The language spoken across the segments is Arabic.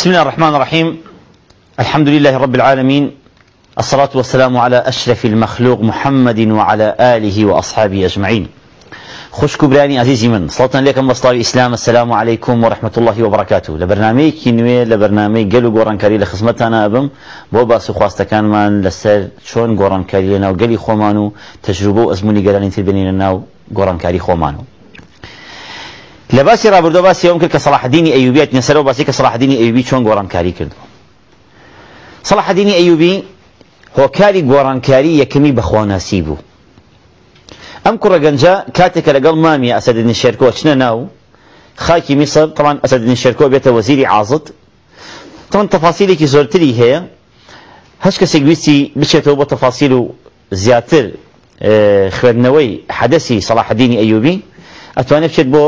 بسم الله الرحمن الرحيم. الحمد لله رب العالمين. الصلاة والسلام على أشرف المخلوق محمد وعلى آله وأصحابه أجمعين. خوش كبراني عزيزي من صلاة عليكم بصلاة الإسلام. السلام عليكم ورحمة الله وبركاته. لبرنامج كينوي لبرنامج قالوا قران كاري لخصمتنا أبم. بو باسو خواستا كان من لسر شون قران كاري لنا وقالي خومانو تجربة أزموني قالان تربيني لنا قران كاري لباسی رابردو باسی ئەوم کرد کە سەلاحدینی ئەیوبیات نەسەرەوە باسی کە سەلاحدینی ئەیوبی چۆن گۆڕانکاری کردو سەلاحدینی ئەیوبی هۆکاری گۆڕانکاری یەکەمی بەخواناسی بوو ئەم کوڕە گەنجە کاتێکە لەگەڵ مامی ئەسەدنی شێرکۆ چنە ناو. خاکی میسر طبعا ئەسەدنی شێرکۆ بێتە وەزیری عازت طبعا تەفاسیلێکی زۆرتری هەیە هەش کەسێک ویستی بچێتەوە بۆ تەفاسیل و زیاتر خوێندنەوەی حەدەسی سەلاحدینی ئەیوبی ئەتوانێت بچێت بۆ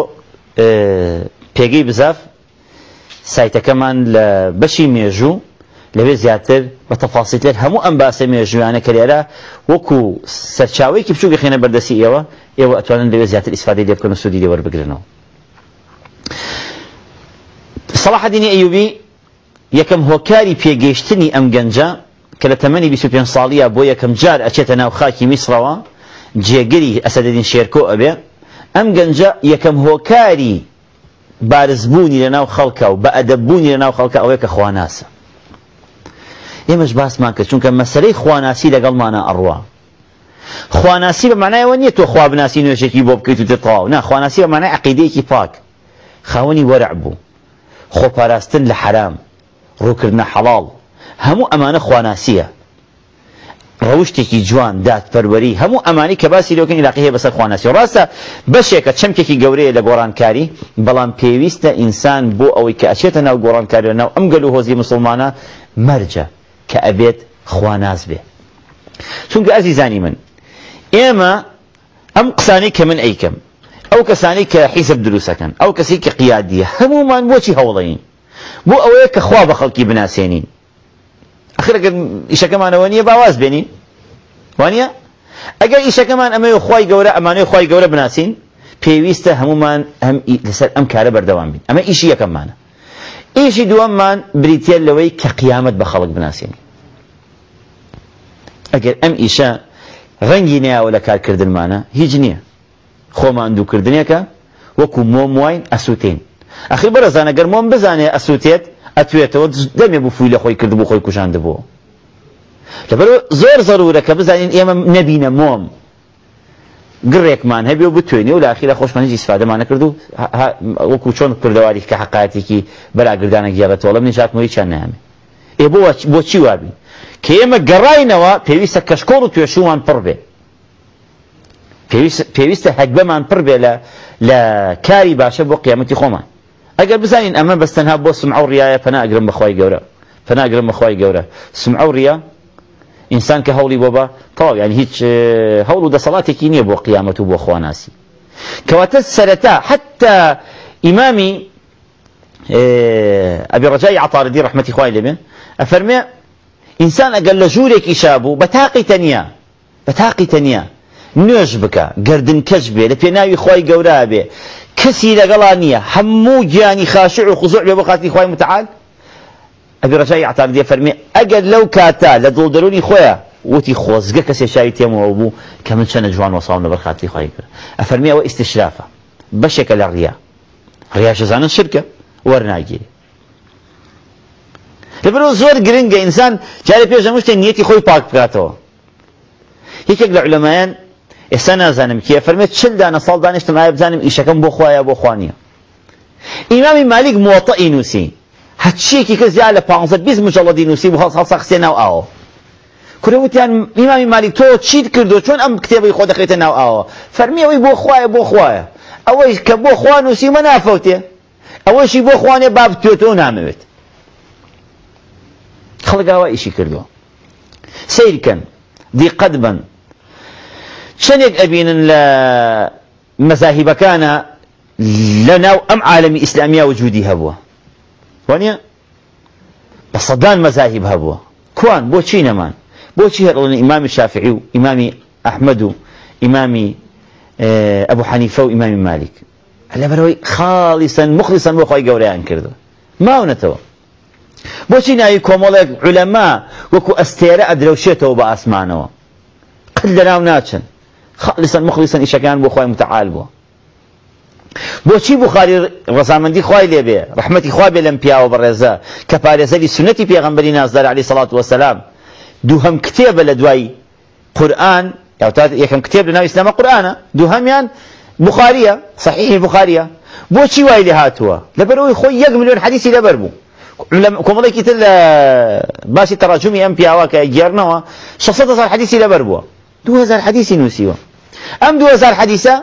پێگەی بزاف سایتەکەمان لە بەشی مێژوو لەوێ زیاتر بە تەفاسیتر هەموو ئەم باسە مێژویانە کە لێرە وەکو سەرچاوەیەکی بچووکە خێنە بەردەسی ئێوە ئێوە ئەتوانن لەوێ زیاتر ئیسفادەی لێ بکەن و سوودی لێوەربگرنەوە سەڵاح دینی ئەیوبی یەکەم هۆکاری پێگەیشتنی ئەم گەنجە کە لە تەمەنی 25 ساڵیە بۆ یەکەم جار ئەچێتە ناو خاکی میسرەوە جێگری ئەسەدەدین شێرکۆ ئەبێ ئەم گەنجە یەکەم هۆکاری بارزبوونی لە ناو خەڵکە و بە ئەدەبوونی لە ناو خەڵکە ئەوەیە کە خواناسە. ئێمەش باسمان کرد چونکە مەسلەی خواناسی لەگەڵمانە ئەڕوا. خواناسی بە معنایەوە نییە تۆ خوا بناسی نوێژێکی بۆ بکەیت و تەواو نا خواناسی بە معنای عقیدەیەکی پاک. خاوەنی وەرع بوو. خۆپاراستن لە حرام. ڕووکردنە حەڵاڵ هەموو ئەمانە خواناسیە. ڕەوشتێکی جوان دادپەروەری هەموو ئەمانی کە باسی لۆکن علاقی هەیە بەسەر خواناسی ڕاستە بەشێکە چەمکێکی گەورەیە لە گۆڕانکاری بەڵام پێویستە ئینسان بۆ ئەوەی کە ئەچێتە ناو گۆڕانکاری لە ناو ئەم گەل و هۆزی مسلمانە مەرجە کە ئەبێت خواناز بێ. چونکە ئەزیزانی من ئێمە ئەم قسانەی کە من ئەیکەم ئەو کەسانی کە حیزب دروستەکەن ئەو کەسی کە قیادیە هەمومان بۆچی هەوڵەین بۆ ئەوەیە کە خوا بە خەڵکی بناسێنین. ئەخر ئەگەر ئیشەکەمانەوە نییە باواز بێنین؟ وانە ئەگەر ئیشەکەمان ئەمەوە خی گەورە ئەمانەی خی گەورە بناسیین پێویستە هەمومان هەم لەسەر ئەم کارە بەردەوام بین. ئەمە ئیشی یەکەممانە. ئیشی دووەممان بریتە لەوەی کە قیامەت بە خەڵک بناسیێنی ئەگەر ئەم ئیشە ڕەنگی نیاوە لە کارکردنمانە هیچ نییە. خۆمان دووکردنێکە وەکو مۆم واین ئەسووتین. ئەخی بەرەزانە گەر مۆم بزانێ ئەسووتێت ئەتوێتەوە دەمێ بوو فوی لە خۆی کرد بۆ خۆی کوشاندبوو لەبەر زۆر زەرورە کە بزانین ئێمە نەبینە مۆم. گڕێکمان هەبێ و بتوێنێ و لە ئاخیرە خۆشمانیی ئیسفادەمانە کرد و وەکو چۆن کردەواری کە حقاتێکی بەراگردانە گیاغەتەوە لەم نژاتمەوەی چیان نامێ ئێ بۆ بۆچی وابی کە ئێمە گەڕاینەوە پێویستە کەشکۆڵ و توێشومان پڕ بێ. پێویستە هەکبەمان پڕ بێ لە کاری باشە بۆ قیامەتی خۆمان. ئەگەر بزانین ئەمە بەستەنها بۆ سمع و ڕایە پەناگرم بەخوای گەورە. پەناگرم بەخوای گەورە. سمع و ڕیا ئینسان کە هەوڵی بۆ بە ینی هیچ هەوڵ و دەسەڵاتێکی نییە بۆ قیامەت و بۆ خواناسی. کەواتە سەرەتا حتا ئیمامی ئەبی ڕجای عطاردی ڕحمەتی خوای لێبێ ئەفەرمێ ئینسان ئەگەر لە ژوورێکی شابوو بە تاقی تەنیا بە تاقی تەنیا نوێژ بکە گردن کەش بێ لە پێناوی خۆی گەورە بێ خاشع و خزوع بێ متعال. ئەبی ڕجای عتاردیە فەرمێ ئەگەر لەو کاتا لە دڵدەرونی خۆیە وتی خۆزگە کەسێ شاوی تێمەوە بوو کە من چەنە جوان ئەفەرمی ئەوە ئیستشرافە بەشێکە لە ڕیا ڕیاشەزانن شرکە وەرناگیری لەبەرەوە زۆر گرنگە ئینسان جارێ پێش هەموو شتێک نیەتی خۆی پاک بکاتەوە یەکێک لە علەمایان ئێستا نازانم کێ فەرمێت چل دانە ساڵ دانیشتم ئایا بزانم ئیشەکەم بۆ خۆیە بۆ خوانیە ئیمامی مالیک موەطەئی نووسی هەچیەکی کەس یا لە پانزە بیست مجەڵەدی نووسی بۆ هەڵ قسێ ناو ئاوە. کوڕەوتیان ئیمامی مالیک تۆ چیت کردو چۆن ئەم کتێبەی خۆ دەخێتە ناو ئاوە؟ فەرمی ئەوەی بۆ خوایە بۆ خوایە. ئەوەی کە بۆ خوا نووسی مە نافەوتێ. ئەوەشی بۆ خوانێ با بتوێتەوە نامەوێت. خەڵگاوە ئیشی کردووە. سیرکەن دیقەت بن. چەندێک ئەبینن لە مەزاهیبەکانە لە ناو ئەم عالمی ئیسلامیا وجودی هەبووە؟ وانە بە سەدان مەزاهیب هەبووە. کوان؟ بۆچی نەمان؟ بۆچی هەرڵن ئیمامی شافعی و ئیمامی ئەحمەد و ئیمامی ئەبوو حەنیفە و ئیمامی مالک لەبەرەوەی خاڵیسەن مخلیسەن بۆ خۆی گەورەیان کردو ماونەتەوە. بۆچی ناوی کۆمەڵێک علەما وەکو ئەستێرە ئەدرەوشێتەوە بە ئاسمانەوە؟ قل لەناو ناچن. خالصا مخلصا ئیشەکان بۆ خۆی متعال بووە. بۆچی بخاری ڕزامەندی خوای لێبێ ڕحمەتی خوا بێ لەم پیاوە بەڕێزە کە پارێزەری سنەتی پێغەمبەری نازدار علی سەڵات وسلام دووهەم کتێبە لە دوای قورآن یەکەم کتێب لە ناو ئیسلامە قورآنە دووهەمیان بخاریە صحیحی بخاریە. بۆچی وای لێ هاتووە؟ لەبەرەوەی خۆی یەک میلیۆن حەدیسی لەبەر بوو. کۆمەڵێکی تر لە باسی تەڕاجومی ئەم پیاوە کە گێڕنەوە 600 هزار حەدیسی لەبەر بووە. 2000 حەدیسی نووسیوە. ئەم 2000 حەدیسە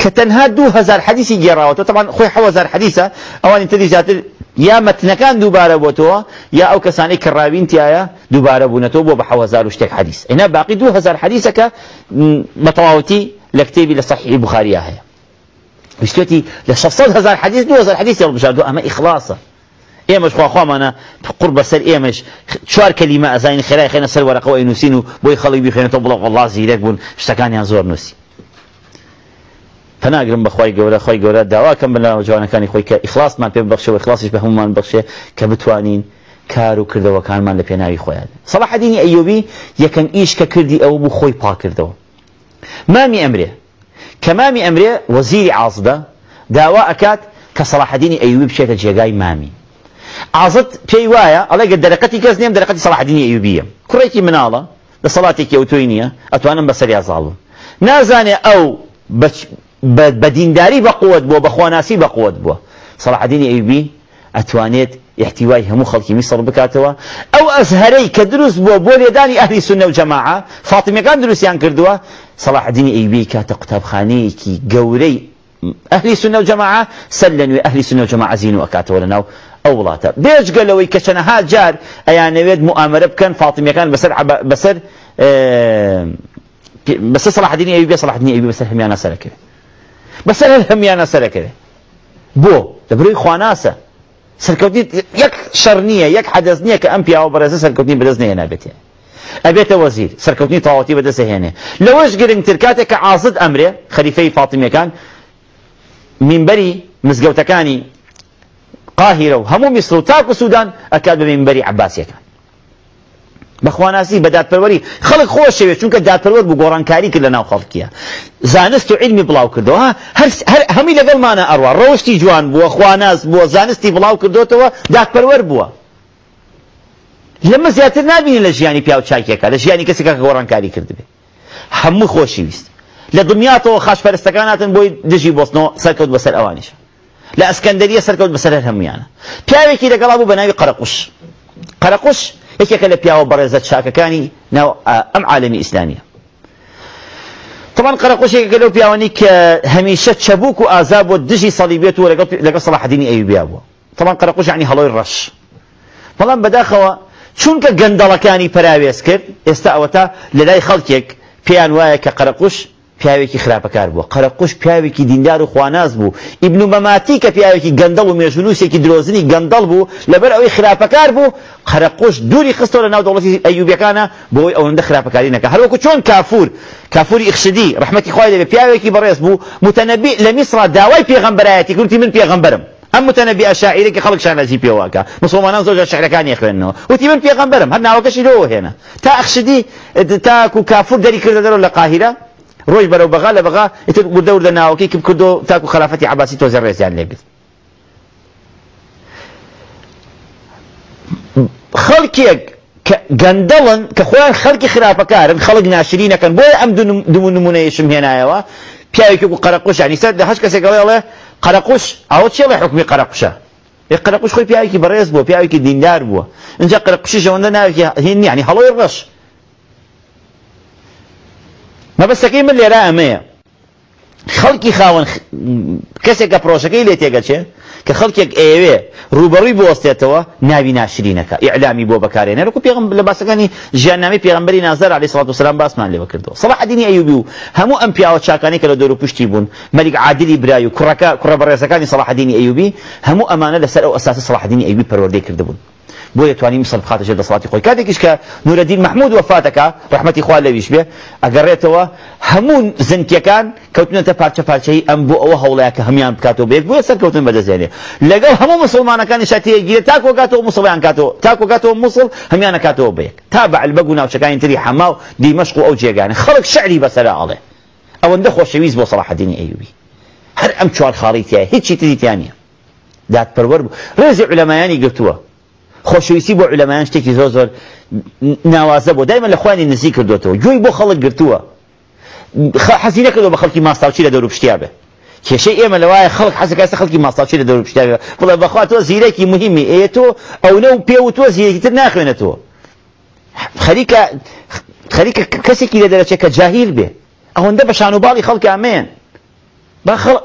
کە تەنها 2000 حەدیسی گێڕاوەتەوە طبعا خۆی 1000 حەدیسە ئەوانی تری زیاتر یا مەتنەکان دووبارە بۆتەوە یا ئەو کەسانی کە ڕاوین تایە دووبارە بوونەتەوە بۆ بە 1000 شتێک حەدیث ئینا باقی 2000 حەدیسەکە بەتەواوەتی لە کتێبی لە صحیح بخاریە هەیە وشتێتی لە 600 هزار حەدیث 2000 حەدیث هەڵبژاردووە ئەمە ئیخلاصە ئێمەش خواخوامانە قڕ بەسەر ئێمەش چوار کەلیمە ئەزانین خێرای خێنە سەر وەرەقەوە نووسین و بۆی خەڵی بیخێنێتەوە بڵە وڵا زیرەک بوون شتەکانیان زۆر نووسی پناگرم بەخوای گەورە خۆی گەورە داواکەم بەناو جوانەکانی خۆی کە بەخشە و ئیخلاصیش بە هەمومان بەخشێ کە بتوانین کار و کردەوەکانمان لە پێناوی خۆیان سەڵاح دینی ئەیوبی یەکەم ئیش کە کردی ئەو بوو خۆی پاکردەوە مامی ئەمرێ کە مامی ئەمرێ وەزیری عازدە داوا ئەکات کە سەڵاحدینی ئەیوبی بچێتە جێگای مامی عازت پێی وایە ئەڵێ گە دەرەقەتی کەس نێم دەرەقەتی سەڵاحدینی ئەیوبیە کوڕێکی مناڵە لە سەڵاتێکی ئەوتۆی نییە ئەتوانم بەسەر یازاڵم نازانێ ئەو بە دینداری بەقوت بووە بە خواناسی بەقوت بووە. سەڵاحدینی ئەیوبی ئەتوانێت احتیوای هەموو خەڵکی میسر بکاتەوە. ئەو ئەزهرەی کە دروست بووە بۆ لێدانی ئەهلی سنە و جەماعە فاتمیەکان دروستیان کردووە سەڵاحدینی ئەیوبی کاتە قوتابخانەیەکی گەورەی ئەهلی سنە و جەماعە سەر لە نوێ ئەهلی سنە و جەماعە زین و ئەکاتەوە لەناو ئەو وڵاتە. بێژگەلەوەی کە چەنەها جار ئەیانەوێت موامرە بکەن فاتمیەکان بەسەر بەسەر بەسەر سەڵاحدینی ئەیوبی سەڵاحدینی ئەیوبی بەسەر هەمیانە سەرەکرێت بەسەر هەمیانە سەرەکرێ بۆ دەبروی خواناسە سەرکەوتنی یەک شەڕ نییە یەک حەدەست نییە کە ئەم پیاوە بەڕێزە سەرکەوتنی بەدەست نێ نابێتێ ئەبێتە وەزیر سەرکەوتنی تەواوەتی بەدەست هێنێ لەوەش گرنگتر کاتێک کە عازد ئەمرێ خەریفەی فاتیمیەکان منبەری مزگەوتەکانی قاهرە و هەموو میسر و تاک و سوودان ئەکات بە منبەری عباسیەکان بەخواناسی بە دادپەروەری. خەڵک خۆش شەوێت چونکە دادپەروەر بوو گۆڕانکاری کرد لە ناو خەڵکیە. زانست و علمی بڵاو کردەوە هەمی لەگەڵمانە ئەڕوا ڕۆشتی جوان بووە خواناس بووە زانستی بڵاو کردوتەوە دادپەروەر بووە. لەمە زیاتر نبینی لە ژیانی پیا و چاکێکە لە ژیانی کەسێکە کە گۆڕانکاری کردبێ هەموو خۆشیویست لە دنیاتەوە خاشپەرستەکاناتن بۆی دژی بۆستنەوە سەرکەوت بەسەر ئەوانیشە لە ئەسکەندەریە سەرکەوت بەسەر هەمویانە. پیاوێکی لەگەڵا بوو بە ناوی قەرەقوش. قەرەقوش یەکێکە لە پیاوە بەڕێزە چاکەکانی ناو ئەم عالمی ئیسلامیە. طبعا قەرەقوشێکەکە لەو پیاوانی کە هەمیشە چەبوک و ئازا بۆ دژی سەڵیبێت و لەگەڵ سەڵاحدینی ئەیوبیا بووە. طبعا ڕەش. بەڵام بەداخەوە چونکە گەندەڵەکانی پراوێز کرد ئێستا ئەوەتا لە لای خەڵکێک پێیان وایە کە قەرەقوش پیاوێکی خراپەکار بووە. قەرەقوش پیاوێکی دیندار و خواناس بوو. ئیبن مەماتی کە پیاوێکی گەندەڵ و مێژونوسێکی درۆزنی گەندەڵ بوو لەبەر ئەوەی خراپەکار بوو. قەرەقوش دووری خستەوە لە ناو دەوڵەتی ئەیوبیەکانە بۆی ئەوەندە خراپەکاری نەکە. هەروەکو چۆن کافور؟ کافوری ئیخشدی ڕحمەتی خوای لەبێ پیاوێکی بەڕێز بوو. متەنەبی لە میسرا داوای پێغەمبەرایەتی کردی من پێغەمبەرم. ئەم متەنەبی ئەشاعیرێکی خەڵک شانەزی پێواکە مسلمانان زۆر شعرەکانی خوێننەوە وتی من پێغەمبەرم هەر ناوەکەشی لەوە هێنا. تا ئەخشدی تاکو کافور دەری کردە دەرەوە لە ڕۆی بەرەو بەغا لە بەغا ئیتر وردە وردە ناوەکەی کم کردو تاکو خلافەتی عباسی تۆزە ڕێزیان لێگرت خەڵکێک گەندەڵن کە خۆیان خەڵکی خراپەکارن خەڵک ناشرینەکەن بۆیە ئەم دوو نمونەیەشم هێنایەوە پیاوێکی و قەرەقوش ینی سەر هەش کەسێکەوەڵێ قەرەقوش ئەوە چێڵێ حکمی قەرەقوشە قەرەقوش خۆی پیاوێکی بەڕێز بووە پیاوێکی دیندار بووە اینجا قەرەقوشی ژەوەندە ناوێکی هین ینی هەڵۆی ڕەش مەبەستەکەی من لێرە ئەمەیە. خەڵکی خاوەن کەسێکە پرۆژەکەی لێ تێگەچێ کە خەڵکێک ئێوێ ڕوبەڕووی بوەستێتەوە ناوی ناشرینەکە. ئیعلامی بۆ بەکارێنە. ڕکو پێغم لە باسەکانی ژیاننامی پێغمبەری نازار علی سڵات وسلام باسمان لێوە کردەوە سەڵح عدینی ئەیوبی و هەموو ئەم پیاوە چاکانی کە لە دۆر و پشتی بوون مەلیک عادلی برای و کوڕەکە کوڕە بەڕێزەکانی سەڵح عدینی ئەیوبی هەموو ئەمانە لەسەر ئەو ئەساسی سەڵح عدینی ئەیوبی پەروەردەی کردبوون. بۆ یتوانی مسل بخاتە ژێر دەسەڵاتی خۆی. کاتێکیش کە نورەدین محمود وفاتەکە ڕحمەتی خوا لەویش بێ ئەگەڕێتەوە هەموو زنکیەکان کەوتنەتە پارچە پارچەی ئەم بۆ ئەوە هەوڵەیە کە هەمان بکاتەوە بێک بۆ سەر کەوتن بەدەزێنێ. لەگەڵ هەموو مسلمانەکانی شاتەیەگیرە تا کۆگاتەوە مسڵیان کاتەوە تا کۆگاتەوە مسڵ هەمیانە کاتەوە بەیەک تا بەعلبەگ و ناوچەکانی تری حەما و دیمەشق و ئەو جێگانە. خەڵک شعری بەسەر ئاڵێ. ئەوەندە خۆشەویست بۆ سەڵاحەدینی ئەیوبی. هەر ئەم چوار خاڵی تیا هیچی تری تیانە. دادپەروەر بوو. ڕێزی علەمایانی گرتووە. خۆشەویستی بۆ علەمایان شتێکی زۆر زۆر ناوازە بۆ دایمە لە خوانی نزیک کردوێتەوە گوێی بۆ خەڵک گرتووە. حەزی نەکردەوە بە خەڵکی ماستاوچی لە دەور پشتیا بێ. کێشەی ئێمە لەوایە خەڵک حەزەکەسە خەڵکی ماستاوچی لە دەور پشتیا بێ. بڵێ بەخوا تۆ زیرەکی مهمی ئێ تۆ ئەو نە و پێ و تۆ زیرەکی تر ناخوێنێتەوە. خەریکە خەریکە کەسێکی لە دەرەچێت کە جاهیل بێ. ئەوەندە بە شان و باڵی خەڵکی ئامێن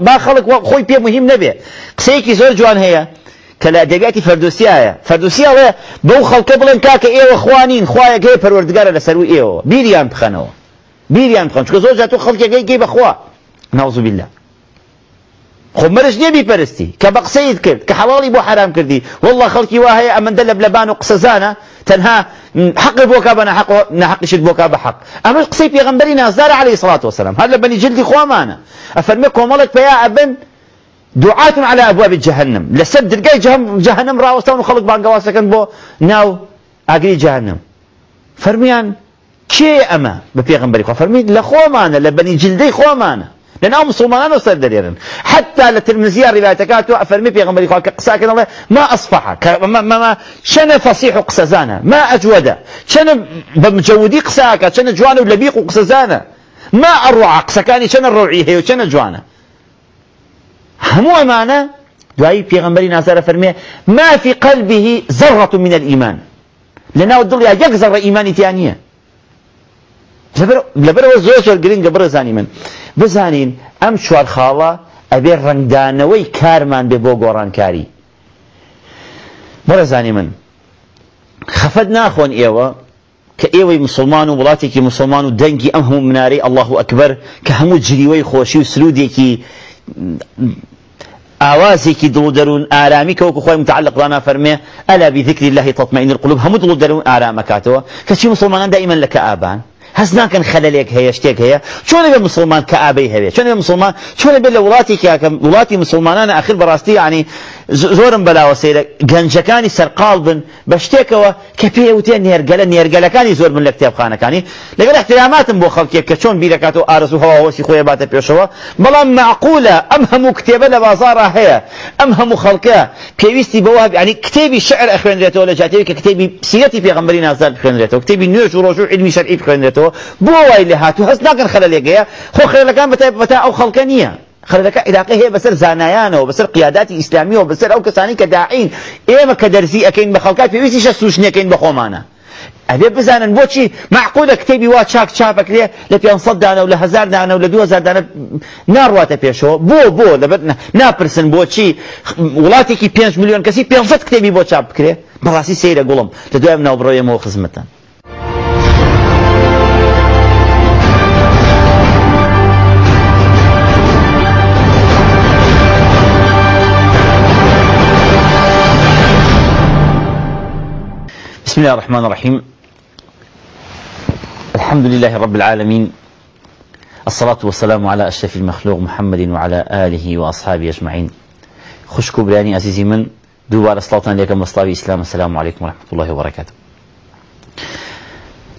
با خەڵک خۆی پێ مهم نەبێ. قسەیەکی زۆر جوان هەیە. کە لە ئەدەبیاتی فەردوسیایە فەردوسیاڵێ بەو خەڵکە بڵێن کاکە ئێوە خوانین خوایەک هەیە پەروەردگارە لەسەر و ئێوە. بیریان بخەنەوە. بیریان بخەن. چکە زۆر جاتۆ خەڵکێکی گەی بەخوا. ناوزو بالله خۆ مەرج نییە بیپەرستی. کە بە قسەیت کرد کە حەواڵی بۆ حرام کردی. والله خەڵکی وا هەیە ئەمەندە لە بلەبان و قسەزانە تەنها بۆ کا بە نەحقیشت بۆ کا بە حق. ئەمەش قسەی پێغەمبەری نازدار عەلەیهی سڵات وسلام هەر لە بەنی جلدی خۆمانە ئەفەرمێ کۆمەڵێک پێیا ئەبن دعاة على أبواب جهنم. لسد درقاي جهنم راوستان وخلق بانقواسكن بو. ناو أقري جهنم. فرميان كي أما؟ ببيغمبري خو فرمي لخومانا لبني جلدي خومانا لأن أو مسلمان وصل دريرن. حتى لترمزية روايتكاتو أفرمي بيغمبري خو كقساكن الله ما أصفح ما, ما, ما شن فصيح قسزانا ما أجود. شن بمجودي قساكا شن جوان ولبيق قسزانا ما أروع قسكاني شن الروعي هي؟ وشن جوانا؟ همو أمانة دعي بيغمبري نازل فرمي ما في قلبه ذرة من الإيمان. لنا الدل يا يك ذرة إيمان تانية لبر زۆر زۆر گرنگە بڕزانی من. بزانین ئەم چوار خاڵە ئەبێ ڕنگدانەوەی کارمان بێ بۆ گۆڕانکاری. بەڕزانی من. خەفەت ناخۆن ئێوە کە مسلمان و مسلمان و دەنگی ئەم هەموو منارەی الله ئەکبەر کە هەموو جریوەی خۆشی و سرودێکی ئاوازێکی دڵ دەروون ئارامی کە وەکو خۆی متعلق دانا فەرمێ ئەلا بذکری الله تطمئن القلوب. هەموو دڵ دەروون ئارامەکاتەوە کەچی مسلمانان دائما لە کەئابان هەست ناکەن خەلەلێک هەیە شتێک هەیە چۆن بێ مسلمان کە ئابەی هەبێ چۆن مسلمان؟ چۆن بێ لە وڵاتی وڵاتی مسلمانانە ئاخر بەڕاستی ینی زۆرم بەلاوە سەیرە. گەنجەکانی سەرقاڵ بن بە شتێکەوە کە پێوتێ نێرگەلە نێرگەلەکانی زۆر من لە کتێبخانەکانی. لەگەر احتراماتم بۆ خەڵکێک کە چۆن بیرەکات و ئارز و هەواوەسی خۆی باتە پێشەوە بەڵام معقولە ئەم هەموو کتێبە لە بازارە هەیە. ئەم هەموو خەڵکە پێویستی بەوە ینی کتێبی شعر ئەخوێنرێتەوە لە جاتێوی کە کتێبی سیرەتی پێغەمبەری نازار بخوێنرێتەوە کتێبی نوێژ و ڕۆژ و علمی شەرعی بخوێنرێتەوە. بۆ وای لێ هاتوو هەست ناکەن خەلەلێگەیە خۆ خەلەکان بەتا ئەو خەڵکە نییە. خەرەکە عراقی هەیە بەسەر زانایانەوە بەسەر قیاداتی ئیسلامیەوە بەسەر ئەو کەسانی کە داعین ئێمە کە دەرزی ئەەکەین بە خەڵکات پێویستی شە سوشنەکەین بە خۆمانە. ئەبێ بزانن بۆچی معقولە کتێبی وا چاک چاپەکرێ لە 500 دانە و لە هزار دانە و لە 2000 دانە ناڕواتە پێشەوە. بۆ بۆ لەبەر ناپرسن بۆچی وڵاتێکی 5 میلیۆن کەسی 500 کتێبی بۆ چاپ بکرێ بەڕاستی سەیرە گوڵم لە دوای ناوبڕۆیەمەوە خزمەتەن بسم الله الرحمن الرحيم. الحمد لله رب العالمين. الصلاة والسلام على أشرف المخلوق محمد وعلى آله وأصحابه أجمعين. خشكو براني عزيزي من دوبار صلاة عليكم مصطفى إسلام السلام عليكم ورحمة الله وبركاته.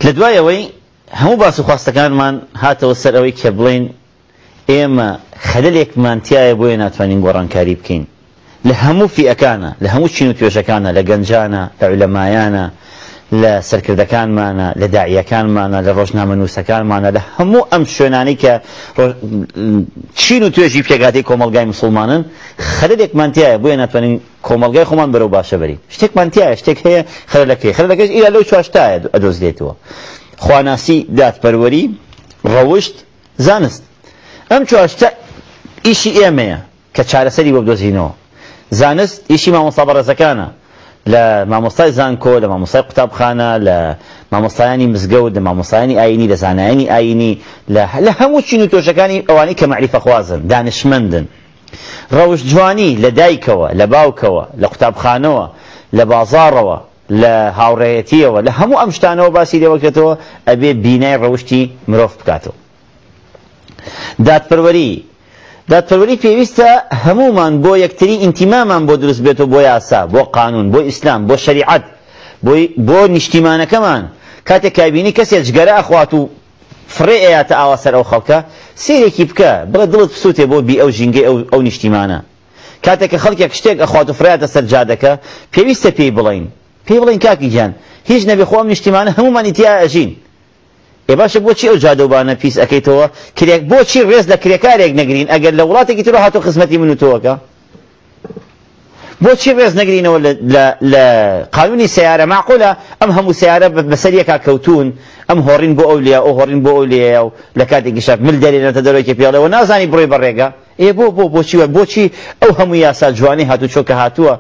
لدوايا وي همو باسو خواستكان من هاتو السر اوي كبلين ئێمە خەدەلێکمان تایە بۆیە ناتوانین گۆڕانکاری بکەین. لە هەموو فیئەکانە لە هەموو چین و توێژەکانە لە گەنجانە لە عولەمایانە لە سەرکردەکانمانە لە داعیەکانمانە لە ڕۆژنامە نووسەکانمانە لە هەموو ئەم شوێنانی کە چین و توێژی پێگاتی کۆمەلگای مسلمانن خەرێکمانتیایە بۆیە ناتوانین کۆمەلگای خۆمان بەرەو باشە بەری شتێکمانتیایە شتێک هەیە خەرەکەی خەرەکەش ئیلا لەو چواشتایە ئەدۆزلێتەوە خواناسی دادپەروەری ڕەوشت زانست. ئەم چواشتە ئیشی ئێمەیە کە چارەسەری بۆ بدۆزینەوە. زانست ئیشی مامۆستا بەڕێزەکانە لە مامۆستای زانکۆ لە مامۆستای قوتابخانە لە مامۆستایانی مزگەوت لە مامۆستایانی ئاینی لە زانایانی ئاینی لە هەموو چین و توێژەکانی ئەوانی کە معریفە خوازن دانشمەندن. ڕەوش جوانی لە دایکەوە لە باوکەوە لە قوتابخانەوە لە بازاڕەوە لە هاوڕێەتیەوە لە هەموو ئەم شتانەوە باسی لێوەکرێتەوە ئەبێ بینای ڕەوشی مرۆڤ بکاتەوە. دادپەروەری دادپەروەری پێویستە هەمومان بۆ یەکتری ئینتیمامان بۆ دروست بێتەوە بۆ یاسا بۆ قانون بۆ ئیسلام بۆ شریعەت بۆ نیشتیمانەکەمان. کاتێک کابینی کەسێک جگەرە ئەخوات و فڕێ ئەیاتە ئاوا سەر ئەو خەڵکە سیرێکی بکە بڵێ دڵت بسووتێ بۆ بی ئەو ژینگەی ئەو نیشتیمانە. کاتێک کە خەڵکێک شتێک ئەخوات و فراتە سەر جادەکە پێویستە پێی بڵین. پێی بڵین کاکی گیان هیچ نەبی خۆم نیشتیمانە هەمومان ئیتیا ئەژین. ێ باشە بۆچی ئەو جادەوبانە پیس ئەەکەیتەوە کرێک بۆچی ڕێز لە کرێکارێک نەگرین؟ ئەگەر لە وڵاتێکی تر هاتۆ خزمەتی من و تۆوەکە. بۆچی ڕێز نەگرینەوە لە قانونی سیارە؟ معقولە ئەم هەموو سیارە بەسەر یەکا کەوتون ئەم هۆڕین بۆ ئەو لێ ئەو هۆڕین بۆ ئەو لێ و لە کاتێکی شەک مل دەرێنێتە دەرەوەی پێڵەوە نازانی بڕۆی بەڕێگە ئێ بۆ بۆ بۆچی وە بۆچی ئەو هەموو یاسا جوانی هاتو چۆکە هاتووە؟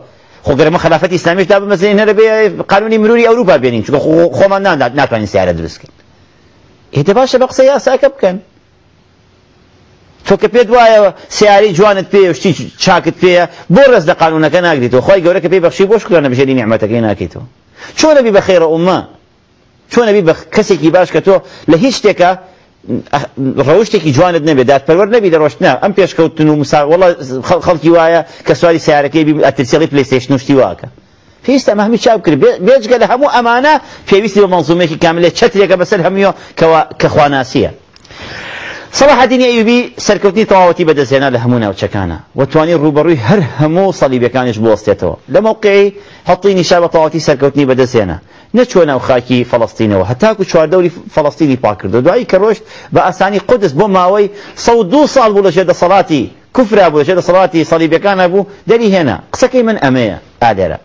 خۆگەرمە خلافەتی ئیسلامیش تا بمەزین هەرە بێ قانونی مروری ئەوروپا بێنین. چونکە خۆمان ناتوانین سیارە دروستکەین ئێتە باشە بە قسە یاساکە بکەن. تۆ کە پێت وایە سیاری جوانت پێ شتی چاکت پێە بۆ ڕێز لە قانونەکە ناگریتەوە. خۆی گەورە کە پێی بەخشی بۆ شکرانە بژێری نیعمەتەکەی ناکەیتەوە. چۆن نەبی بە خێرە ئومە چۆن نەبی بە کەسێکی باش کە تۆ لە هیچ شتێکە ڕەوشتێکی جوانت نەبێت دادپەروەر نەبی دەڕۆشتنا ئەم پێشکەوتن و وڵە خەڵکی وایە کە سواری سیارەکەی ئەترسیڵی پلیستیشن شتی واکە. پێویستە ئەمە چاو کرد. بێجگە لە هەموو ئەمانە پێویستی بە مەڵزومێکی کاملێ چەترێکە بەسەر هەموویە کە خواناسیە. الدین ئەیوبی سەرکەوتنی تەواوەتی بەدەستێنا لە هەموو ناوچەکانە. وتوانی ڕوبەڕووی هەر هەموو سەلیبەکانیش بوەستێتەوە. لە مووقعی هەڵی نیشا بە تەواوەتی سەرکەوتنی بەدەستێنە نەچوە ناو خاکی فەڵستینەوە هەتاکو چواردەوری فەڵستینی پاکردو دوایی کە ڕۆشت بە ئاسانی قودس بۆ ماوەی سە دو ساڵ بوو لە ژێدە سەڵاتی کوفرا بوو لە ژێدە سەڵاتی سەلیبەکانە بوو دەری هێنا. قسەکەی من ئەمەیە. ئادێرە.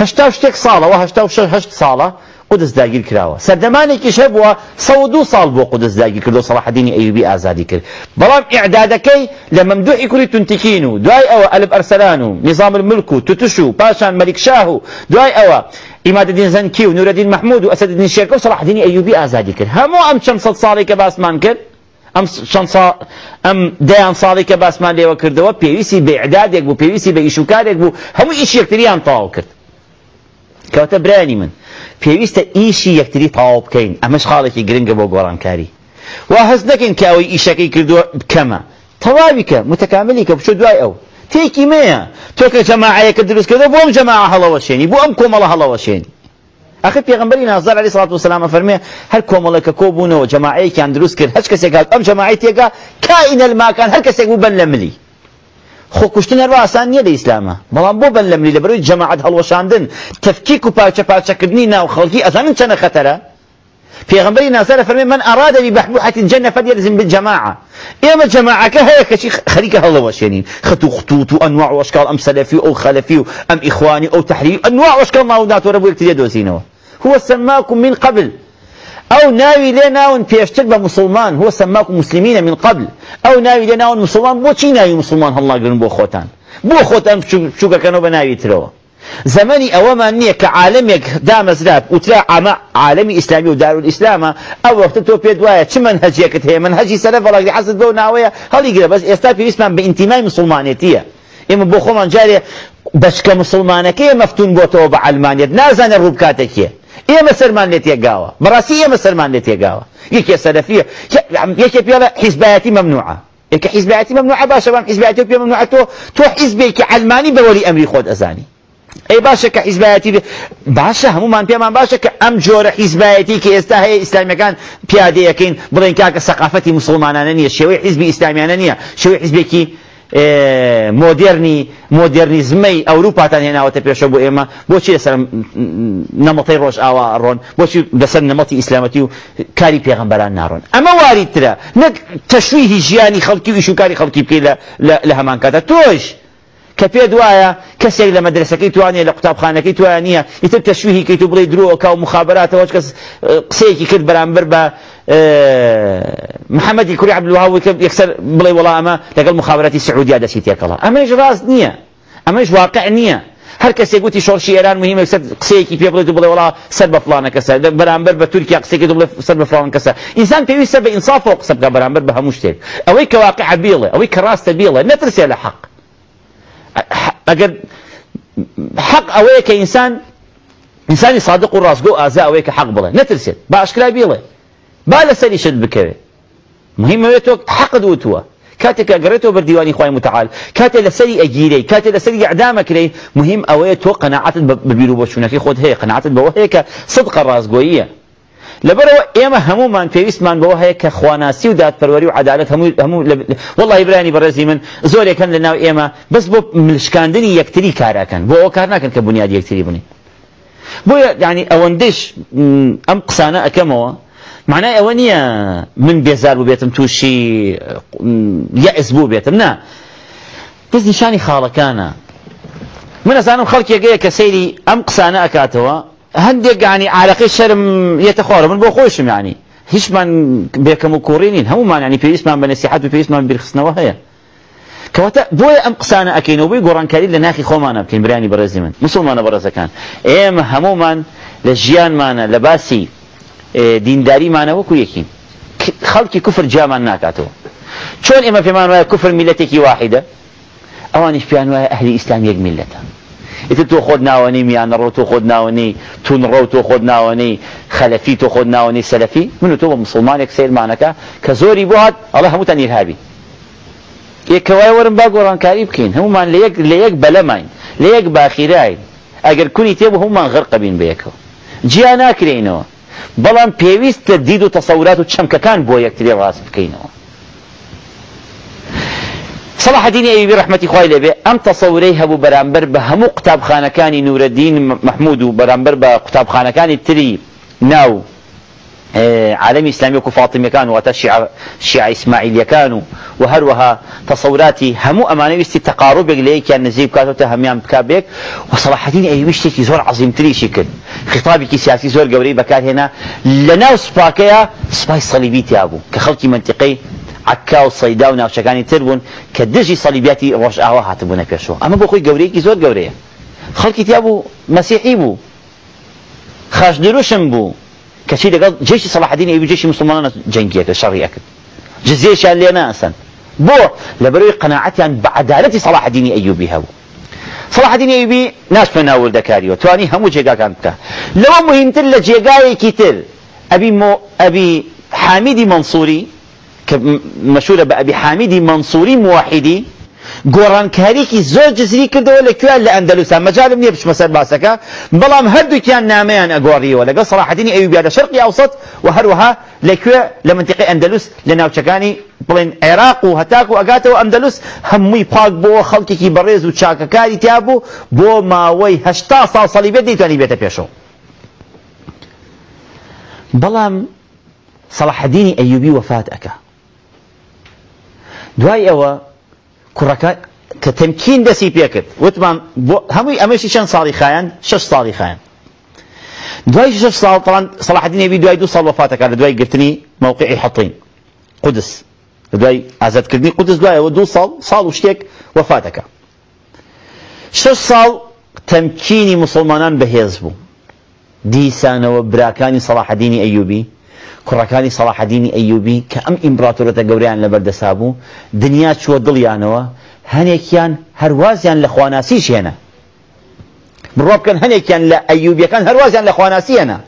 هەشتا شتێک ساڵەوە هەشتا و هەشت ساڵە قودس داگیر کراوە. سەردەمانێکیش هەبووە سە دو ساڵ بۆ قودس داگیر کردو سەڵاحدینی ئەیوبی ئازادی کرد. بەڵام ئیعدادەکەی لە مەمدوحی کوری تونتیکین و دوای ئەوە ئەلب ئەرسەلان و نظام الملک و توتش و پاشان مەلیک شاه و دوای ئەوە عیمادەدین زەنگی و نورەدین محمود و ئەسەدەددین شێرکۆ و سەڵاحدینی ئەیوبی ئازادی کرد. هەموو ئەم چەند سەد ساڵی کە باسمان کرد ئەم ئەم دەیان ساڵی کە باسمان لێوە کردەوە پێویستی بە ئعدادێک بوو پێویستی بە ئیشوکارێک بوو هەموو ئیش یەکتریان تەواو کرد. کەوتە برانی من. پێویستە ئیشی یەکتری تەواو بکەین. ئەمەش خاڵێکی گرنگە بۆ گۆڕانکاری. وا هەز نەکەین کە ئەوەی ئیشەکەی کردووە کەمە تەواوی کە متەکاملی کە بچۆ دوای ئەو. تێکی مەیە. تۆ کە جەماعەیەکە دروست کردو بۆ ئەم جەماعە هەڵەوە شێنی بۆ ئەم کۆمەڵە هەڵەوە شێنی ئەخر پێغمبەری نازار علی سڵات وسلام فەرمێ هەر کۆمەڵەکە کۆ بوونەوە جەماعەیەکیان دروست کرد هەچ کەسێک هات ئەم جەماعەی تێگا كائنا ما كان هەر کەسێک بوو بن لە ملی. خۆ کوشتن هەروە ئاسان نییە لە ئیسلامە. بەڵام بۆ بن لە ملی لە بەروی جەماعەت هەڵوەشاندن تەفکیک و پاچە پاچەکردنی ناو خەڵکی ئەزانن چەنە خەتەرە؟ پێغمبەری نازارە فەرمێ من أراد بحبوحة الجنة فليلزم بالجماعة. ئێمە جەماعەکە هەیە کەچی خەریکە هەڵەوەشێنین. خەت و خطوط و ئەنواع و ئەشکال ئەم سەلەفی و ئەو خەلەفی و ئەم ئیخوانی ئەو تحریف ئەنواع و ئەشکال ناو ناتوەرە بۆ یەکتری دۆزینەوە. هو سماكم من قبل. أو ناوي لنا بيشتر بمسلمان؟ هو سماكم مسلمين من قبل. أو ناوي لنا مسلمان؟ بو چی ناوي مسلمان؟ الله قرن بو خوتان. بو خوتان شوكا كانوا بناوي تروا. زماني أوما نية كعالمك دامزراب وترى عما عالمي إسلامي ودار الإسلام. أو وقت تو بيد وايا چه منهجيك هي؟ منهجي سلف الله حسد بو ناوية. هل يقرأ بس يستافي اسمه بانتماء مسلمانيتية. إما بو خوما جاري بشك مسلمانك مفتون بوتو بعلمانيت نازن الربكاتك ئێمە سەرمان لێ تێگاوە بەڕاستی ئێمە سەرمان لێ تێگاوە یەکێ سەرفیە یەکێ پێڵە حیزبایەتی مەمنوعە یەکە حیزبایەتی مەمنوعە باشە بام حیزبایەتی پێ مەمنوعە تۆ تۆ حیزبێکی علمانی بەوەری ئەمری خۆت ئەزانی ئەی باشە کە حیزبایەتی باشە هەمومان پێمان باشە کە ئەم جۆرە حیزبایەتی کە ئێستا هەیە ئیسلامیەکان پیادەیەکەین بڵێن کاکە سەقافەتی مسلمانانە نییە شێوەی حیزبی ئیسلامیانە نییە شێوەی حیزبێکی مۆدررنی مۆدررنیزمەی ئەوروپاتان هێناوەتە پێشە بۆ ئێمە بۆچی لەسەر نەمەڵی ڕۆژ ئاوا ڕۆن بۆچی لەسەر نەمەتی ئیسلامەتی و کاری پێغمبەران ناڕۆن. ئەمە واریترە نەک تەشویهی ژیانی خەڵکی و ئیشوکاری خەڵکی بکەی لە هەمان کاتە. تۆش کە پێ دوایە کەسێک لە مەدرسەکەی توانێت لە قوتابخانەکەی توانە نییە ئیتر تەشویهی کەیت و بڵێ درۆکە و مخابراتەوە کەس قسەیەکی کرد بەرامبەر بە محەممەدی کوری عبدڵواوی کە یەکسەر بڵێ وەڵامە لەگەڵ مخابراتی سعودیا دەسی تێکەڵە ئەمەش ڕاست نییە ئەمەش واقع نییە هەر کەسێک گوتی شۆڕشی ئێران مهمە سەر قسەیەکی پێ بڵێت بڵێ وڵا سەر بە فلانە کەسە بەرامبەر بە تورکیا قسێکی بڵێ سەر بە فلان کەسە ئینسان پێویستە بە ئینصاف و قسە بکە بەرامبەر بە هەموو شتێک ئەوەی کە واقع بیڵێ ئەوەی کە ڕاستە بیڵێ نەترسێ لە حەق ئەگەر حەق ئەوەیە کە ئینسان ئینسانی صادق و ڕاستگۆ ئازا ئەوەیە کە حەق بڵێ نەترسێت با ئاشکرا بیڵێ با لەسەری شت بکەوێ. مهمەوێت تۆ حەقت وتووە کاتێک ئەگەڕێتەوە بەردیوانی خی متعال کاتێ لەسەری ئەگیرەی کاتێ لەسەری ئەعدامەکرێ مهم ئەوەیە تۆ قەنەعەتت بەبیر و بۆچوونەکەی خۆت هەیە قەنەعەتت بەوە هەیە کە صدقە ڕازگۆییە. لەبەرەوە ئێمە هەمومان پێویستمان بەوە هەیە کە خواناسی و دادپەروەری و عدالت هەموو هەموو وڵی برانی بەڕێزی من زۆرێکەن لە ناو ئێمە بەس بۆ ملشکاندنی یەکتری کارەکەن بۆ ئەو کار ناکەن کە بنیاد یەکتری بنی. بۆیە ینی ئەوەندەش ئەم قسانە ئەەکەمەوە معنای ئەوە نییە من بێزار بوو بێتم تووشی یەئس بوو بێتم. نا بەس نیشانی خاڵەکانە. من ئەزانم خەڵکێکەیە کە سەیری ئەم قسانە ئەکاتەوە هەندێک گانی عراقی شەرم یەتە خوارە من بۆ خۆشم ینی هیچمان بێکەم و کوڕینین هەمومان ینی پێویستمان بە نسیحەت و پێویستمان بیرخستنەوە هەیە. کەواتە بۆیە ئەم قسانە ئەەکەینەوە بۆی گۆڕانکاری لە ناخی خۆمانە بکەین برانی بەڕێزی من. مسلمانە بەڕێزەکان. ئێمە هەمومان لە ژیانمانە لە باسی دینداریمانە وەکو یەکین خەڵکی کوفر جامان ناکاتەوە. چۆن ئێمە پێمان وایە کوفر میلەتێکی واحدە؟ ئەوانیش پیان وایە ئەهلی ئیسلام یەک میلەتە. ئیتر تۆ خۆت ناوەنی میانەڕۆ تۆ خۆت ناوەنی تونڕۆ تۆ خۆت ناوەنی خەلەفی تۆ خۆت ناوەنی سەلەفی. من و تۆ بە مسلمانێک سیرمانەکە کە زۆری بۆ هات ئەڵە هەمووتان ئیرهابی یەکەوای وەرم با گۆڕانکاری بکەین. هەمومان لە یەک لە یەک بەلەماین لە یەک باخیراین ئەگەر کونی تێبوو هەمومان غەرقەبین بە یەکەوە. جیا ناکرێنەوە بەڵام پێویستە دید و تەسەورات و چەمکەکان بۆ یەکتری ڕاست بکەینەوە. صلاح الدين ايوبي رحمه خوي لبي ام تصوري هبو برامبر بهمو قتابخانه كاني نور الدين محمود وبرامبر بقتابخانه كاني تري ناو عالمی ئسلامی وەکو فاتمیەکان واتە شیع ئیسماعیلیەکان و و هەروەها تەسەوراتی هەموو ئەمانە ویستی تەقاڕوبێک لە یەکیان نزیک بکاتەوە هەمیان بکابێک و سەڵاحەدین ئەیوبی شتێکی زۆر عەزیمتریشی کرد خطابێکی سیاسی زۆر گەورەی بەکارهێنا لە ناو سوپاکەیە سوپای سەلیبی تیا بوو کە خەڵکی منتیقەی عکا و سەیدا و ناوچەکانی تر بوون کە دژی سەلیبیاتی ڕۆژئاوا هاتبوونە پێشەوە ئەمە بۆ خۆی گەورەیەکی زۆر گەورەیە خەڵکی تیا بوو مەسیحی بوو خاش دروشم بوو کەچی لەگەڵ جێشی سەلاحدین ئەوی جێشی مسلمانانە جەنگیەکە شەڕیەکە. جزێشیان لێ ناسن. بۆ لەبەرەوەی قەناعەتیان بە عەدالەتی سەلاحدینی ئەیوبی هەبوو. سەلاحدین ئەیوبی ناچمە ناوردەکاریەوە توانی هەموو جێگاکان بکە. لەوە مهمتر لە جێگایەکی تر ئەبی ئەبی حامیدی منصوری کە مەشهورە بە ئەبی حامیدی منصوری موحیدی گۆڕانکاریکی زۆر جزری کردەوە لەکوێ لە ئەندەلوسان مەجالم نییە بچمە سەر باسەکە. بەڵام هەردووکیان نامەیان ئەگۆڕیەوە. لەگەڵ سەڵاحەدینی ئەویبیا لە شەرقی ئەوسەد و هەروەها لەکوێ لە منتیقی ئەندەلوس لە ناوچەکانی بڵێن عێراق و هەتاک و ئەگاتەوە ئەندەلوس. هەمووی پاک بۆ خەڵکێکی بەڕێز و چاکەکاری تیا بوو بۆ ماوەی هەشتا ساڵ سەلیبێت دەیتوانی بێتە پێشەوە. بەڵام سەڵاحەدینی ئەیوبی وەفات ئەکا. دوای ئەوە کوڕەکە کە تەمکین دەسی پێکرد وتمان هەمووی ئەمەشی چەند ساڵی خایەن شش ساڵی خایەن دوای شش ساڵ طبعا صلاح الدین ئەیوبی دوای دوو ساڵ وفاتەکە لە دوای گرتنی موقعی حەطین قودس لە دوای ئازادکردنی قودس دوایەوە دوو ساڵ ساڵ و شتێک وفاتەکە شش ساڵ تەمکینی مسلمانان بەهێز بوو. براکانی صلاح الدینی ئەیوبی. کوڕەکانی سەڵاحەدینی ئەیوبی کە ئەم ئیمپراتۆرەتە گەوریان لە بەردەسا بوو دنیا چووە دڵیانەوە هەنێکیان هەروازیان لە خواناسیش هێنا بڕۆ بکەن هەنێکیان لە ئەیوبیەکان هەروازیان لە خواناسی هێنا.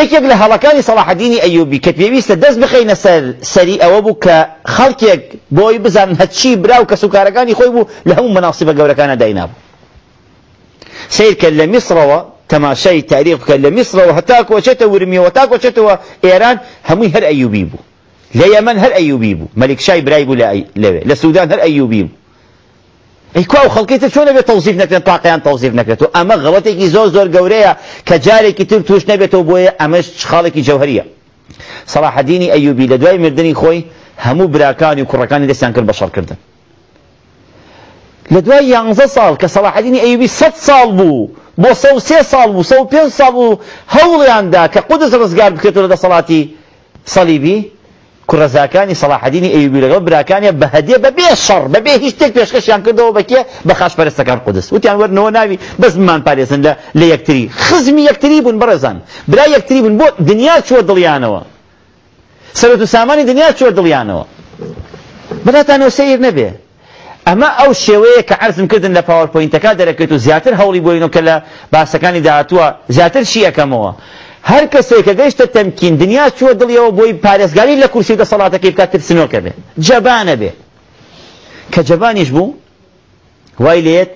یەکێک لە هەڵەکانی سەڵاحەدینی ئەیوبی کە پێویستە دەست بخەینە سەر سەری ئەوە بوو کە خەڵکێک بۆی بزان هەچی برا و کە سوکارەکانی خۆی بوو لە هەموو مناسبە گەورەکانە داینابوو. سیر کرد لە میسرەوە تەماشای تاریخ بکە لە میسرەوە هەتاکو وەچێتە ورمیەوە تاکو وەچێتەوە ئێران هەمووی هەر ئەیوبی بوو لە یەمەن هەر ئەیوبی بوو مەلیک شای برای بوو لەوێ لە سوودان هەر ئەیوبی بوو ئەی کوا و خەڵکیتە چۆن نەبێت تەوزیف نەکرێن تاقییان تەوزیف نەکرێتەوە ئەمە غەڵەتێکی زۆر زۆر گەورەیە کە جارێکی تر توش نەبێتەوە بۆیە ئەمەش خاڵێکی جەوهریە سەلاحەدینی ئەیوبی لە دوای مردنی خۆی هەموو براکانی و کوڕەکانی دەستیان کرد شەڕکردن لە دوای یانزە ساڵ کە سەلاحەدینی ئەیوبی سەد ساڵ بوو بۆ سە و سێ ساڵ بوو سە و پێنج ساڵ بوو هەوڵیاندا کە قودس ڕزگار بکرێتەوە لە دەسەڵاتی سەلیبی کوڕەزاکانی سەلاحەدینی ئەیوبی لەگەڵ براکانیە بە هەدیە بەبێ شەڕ بەبێ هیچ شتێک پێشکەشیان کردەوە بەکێ بە خاشپەرستەکان قودس وتیان وەرنەوە ناوی بەس بمان پارێزن لە لە یەکتری. خزمی یەکتری بوون بەڕێزان. برا یەکتری بوون بۆ دنیا چوە دڵیانەوە. سەرەت و سامانی دنیا چوە دڵیانەوە. بەلاتانەوە سیر نەبێ. ئەمە ئەو شێوەیە کە عرزم کردن لە پاوەرپۆینتەکە دەرەکەوێت و زیاتر هەوڵی بۆینەوە کە لە باسەکانی داهاتووە زیاتر شی ئەەکەمەوە هەر کەسێک کە گەیشتە تەمکین دنیا چووە دڵیەوە بۆی پارێزگاری لە کورسی دەسەڵاتەکەی بکات ترسنۆکە بێ. جەبانە بێ. کە جەبانیش بوو وای لێت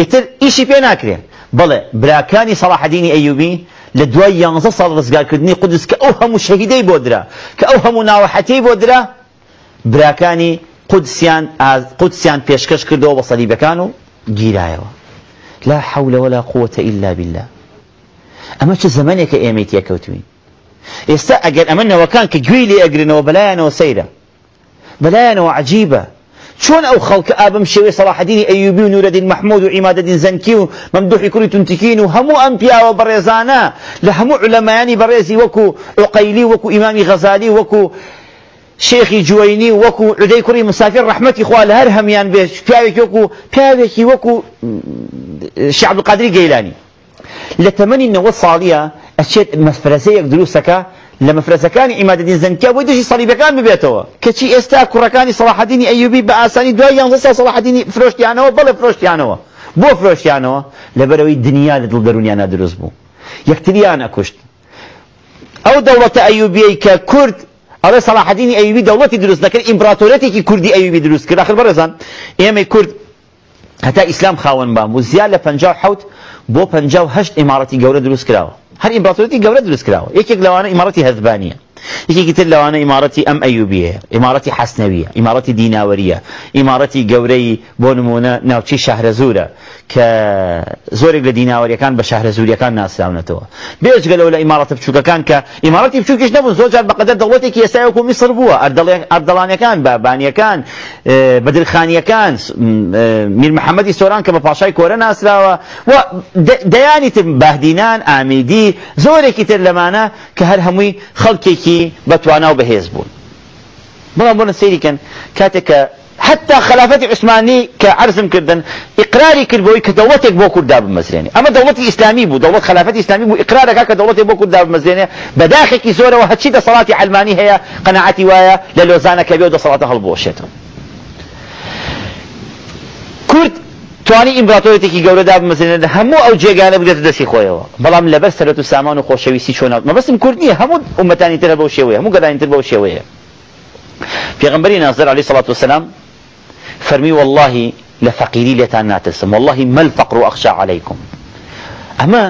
ئیتر ئیشی پێ ناکرێن بڵێ براکانی سەڵاحەدینی ئەیوبی لە دوای یانزە ساڵ ڕزگارکردنی قودس کە ئەو هەموو شەهیدەی بۆ درا کە ئەو هەموو ناوەحەتەی بۆ درا براکانی قودسیان قودسیان پێشکەش کردەوە بە سەلیبەکان و لا حول ولا قوة إلا بالله. ئەمە چه زمانێکە ئێمەی تێکەوتوین؟ ئێستا ئەگەر ئەمە نەوەکان کە گوێی لێ ئەگرنەوە بەلایەنەوە سەیرە. بەلایەنەوە عجیبە. چۆن ئەو خەڵکە ئابم شێوێ سەڵاحەدینی ئەیوبی و نورەدین مەحموود و عیمادەدین زەنکی و مەمدوحی کوڕی تونتیکین و هەموو ئەم پیاوە بەڕێزانە. لە هەموو علەمایانی بەڕێزی وەکو عقەیلی وەکو شێخی جوینی وەکو عودەی کوڕی مسافر ڕحمەتی خوا لە هەر هەمیان بێت پیاوێکی وەکو پیاوێکی وەکو شعب القادری گەیلانی. لە تەمەنی نەوە ساڵیە ئەچێت مەفرەزەیەک دروستەکە لە مەفرەزەکانی ئیمادەدین زەنکیا بۆی دژی سەلیبەکان ببێتەوە. کەچی ئێستا کوڕەکانی سەڵاحەدینی ئەیوبی بە ئاسانی دوای یانزە ساڵ سەڵاحەدینی فرۆشتیانەوە بەڵێ فرۆشتیانەوە. بۆ فرۆشتیانەوە لەبەرەوەی دنیا لە دڵدەرونیانە دروست بوو. یەکتریان ئەکوشت ئەو دەوڵەتە ئەیوبیەی کە کورد ئەڵێ سەڵاحەدینی ئەیوبی دەوڵەتی دروست نەکرد ئیمپراتۆرەتێکی کوردی ئەیوبی دروست کرد آخر بەڕێزان ئێمەی کورد هەتا ئیسلام خاوەن بام بوو زیاد حەوت بۆ پەنجاو هەشت ئیمارەتی گەورە دروست کراوە هەر ئیمپراتۆرەتی گەورە دروست کراوە یەکێک لەوانە ئیمارەتی هەذبانیە یەکێکی تر لەوانە ئیمارەتی ئەم ئەیوبیە ئیمارەتی حەسنەویە ئیمارەتی دیناوەریە ئیمارەتی گەورەی بۆ نمونە ناوچی شەهرەزورە کە زۆرێک لە دیناوەریەکان بە شەهرەزوریەکان ناسراونەتەوە بێجگە لەو لە ئیمارەتە بچووکەکان کە ئیمارەتی بچووکیش نەبوو زۆر جار بەقەدەر دەوڵەتێکی ئێستایەکو میسر بووە ئەردەڵانەکان بابانیەکان بەدرخانیەکان میر محەممەدی سۆران کە بە پاشای کۆرە ناسراوە دەیانی تر باهدینان ئامیدی زۆرێکی تر لەمانە کە هەر هەمووی خەڵکێکی بەتوانا و بەهێز بوون بەڵام بۆنە سەیریکەن کاتێک کە حتى خلافة عثماني كعرزم كردن إقراري كربوي كدولتك بو كردا بمزريني أما دولة إسلامي بو دولة خلافة إسلامي بو إقرارك كدولة بو كردا بمزريني بداخل كي زورة وهتشي صلاة علماني هي قناعتي وايا للوزانة كبير دا صلاة هالبوشيتهم كرد توانی ئیمپراتۆرێکی گەورەدا بمەزێنێت هەموو ئەو جێگانە بگرێت دەستی خۆیەوە. بەڵام لەبەر سەرەت و سامان و خۆشەویستی چۆنات مەبەستم کورد نییە هەموو ئومەتانی ترە بەو شێوەیە هەموو گەلانی تر بەو شێوەیە. پێغمبەری نازر علیه الصلاة والسلام فەرمی والله لە فەقیری لێتان ناترسم والله ما الفقر أخشى عليكم. ئەمە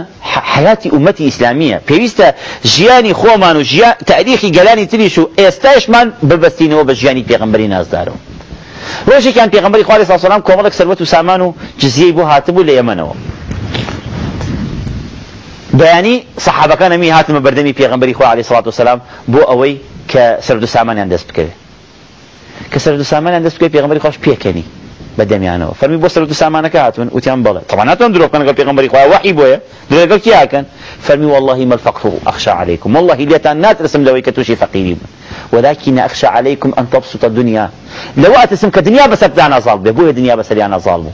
حياتی ئومەتی ئیسلامیە. پێویستە ژیانی خۆمان و تاریخی گەلانی تریش و ئێستاشمان ببەستینەوە بە ژیانی پێغمبەری نازدارەوە ڕۆژێکیان پێغمبەری خوا علیه السلام کۆمەڵێک سەروەت و سامان و جزیەی بۆ هاتبوو لە یەمەنەوە. بەیانی سەحابەکان ئەمی هاتمە بەردەمی پێغمبەری خوا علیه الصلاة والسلام بۆ ئەوەی کە سەرد و سامانیان دەست بکەوێت کە سەرد و سامانیان دەست بکەوێت پێغمبەری خواش پێکەنی بەدەمیانەوە فەرمی بۆ سەرد و سامانەکە هاتون وتیان بەڵێ طبعا ناتوان درۆ بکەن لەگەڵ پێغمبەری خوا وحی بۆیە. درێگەڵ کیاکەن فەرمی والله ما الفقر أخشى عليكم والله لێتان ناترسم لەوەی کە تووشی فەقیری بوون ولكن أخشى عليكم أن تبسط الدنيا. لو أتسم كدنيا بس أبدانا ظالبه بوه دنيا بس أنا ظالبه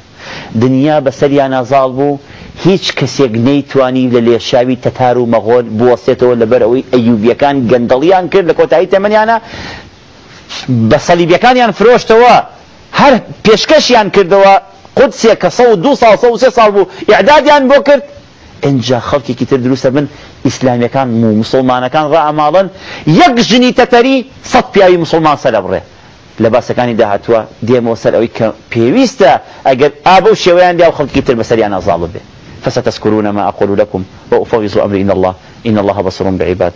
دنيا بس أنا ظالبه هیچ کەسێک نەیتوانی لە لێشاوی تەتار و مەغۆل بوەستێتەوە لەبەر ئەوەی ئەیوبیەکان گەندەڵیان کرد لە کۆتایی تەمەنیانە بە سەلیبیەکانیان فرۆشتەوە. هەر پێشکەشیان کردەوە. قودسێک کە سە و دو ساڵ سە و سێ ساڵ بوو. ئیعدادیان بۆ کرد. اینجا خەڵکێکی تر دروستە بن ئیسلامیەکان و مسلمانەکان ڕائەماڵن یەک ژنی تەتەری سەد پیاوی مسلمان سەرە بڕێ لە باسەکانی داهاتوە دێمەوە سەر ئەوەی کە پێویستە ئەگەر ئابە و شێوەیان دیا و خەڵکی تر بەسەریان ئازاڵ بێ فستذكرون ما أقول لكم. وأفوض أمري. إن الله إن الله بصير بعباد.